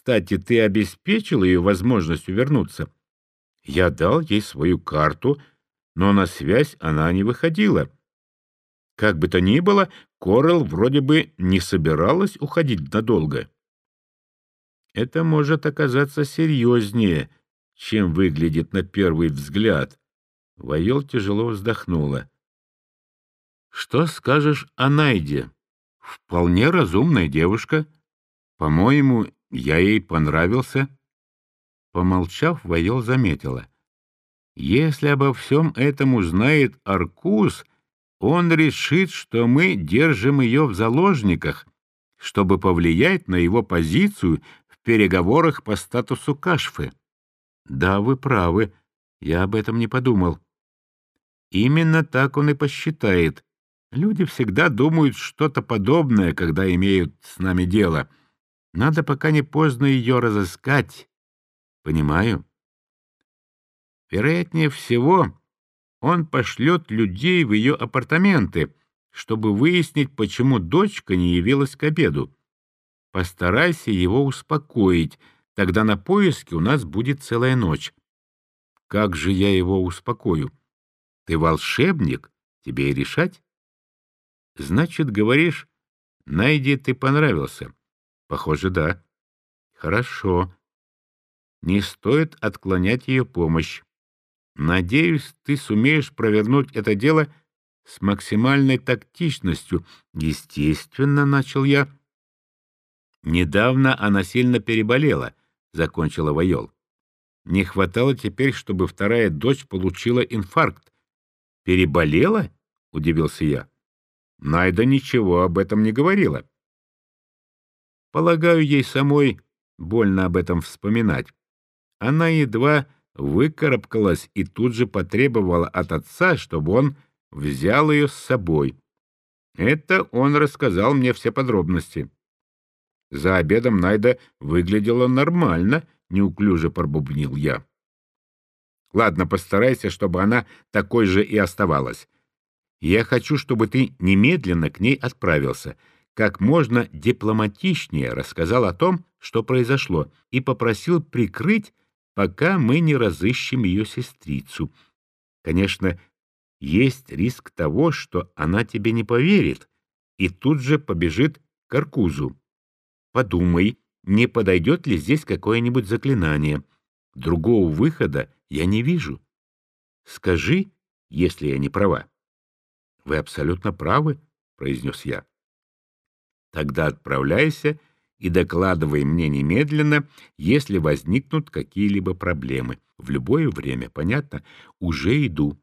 Кстати, ты обеспечил ее возможностью вернуться? Я дал ей свою карту, но на связь она не выходила. Как бы то ни было, Корел вроде бы не собиралась уходить надолго. Это может оказаться серьезнее, чем выглядит на первый взгляд. Вайол тяжело вздохнула. Что скажешь о Найде? Вполне разумная девушка. По-моему, я ей понравился. Помолчав, Вайол заметила. Если обо всем этом узнает Аркус, он решит, что мы держим ее в заложниках, чтобы повлиять на его позицию в переговорах по статусу Кашфы. Да, вы правы, я об этом не подумал. Именно так он и посчитает. Люди всегда думают что-то подобное, когда имеют с нами дело. Надо пока не поздно ее разыскать. Понимаю. Вероятнее всего, он пошлет людей в ее апартаменты, чтобы выяснить, почему дочка не явилась к обеду. Постарайся его успокоить, тогда на поиски у нас будет целая ночь. Как же я его успокою? Ты волшебник, тебе и решать. Значит, говоришь, Найди ты понравился. Похоже, да. Хорошо. Не стоит отклонять ее помощь. Надеюсь, ты сумеешь провернуть это дело с максимальной тактичностью. Естественно, начал я. Недавно она сильно переболела, закончила Вайол. Не хватало теперь, чтобы вторая дочь получила инфаркт. Переболела? удивился я. Найда ничего об этом не говорила. Полагаю, ей самой больно об этом вспоминать. Она едва выкарабкалась и тут же потребовала от отца, чтобы он взял ее с собой. Это он рассказал мне все подробности. За обедом Найда выглядела нормально, неуклюже пробубнил я. Ладно, постарайся, чтобы она такой же и оставалась. Я хочу, чтобы ты немедленно к ней отправился, как можно дипломатичнее рассказал о том, что произошло, и попросил прикрыть, пока мы не разыщем ее сестрицу. Конечно, есть риск того, что она тебе не поверит и тут же побежит к Аркузу. Подумай, не подойдет ли здесь какое-нибудь заклинание. Другого выхода я не вижу. Скажи, если я не права. — Вы абсолютно правы, — произнес я. — Тогда отправляйся и докладывай мне немедленно, если возникнут какие-либо проблемы. В любое время, понятно? Уже иду.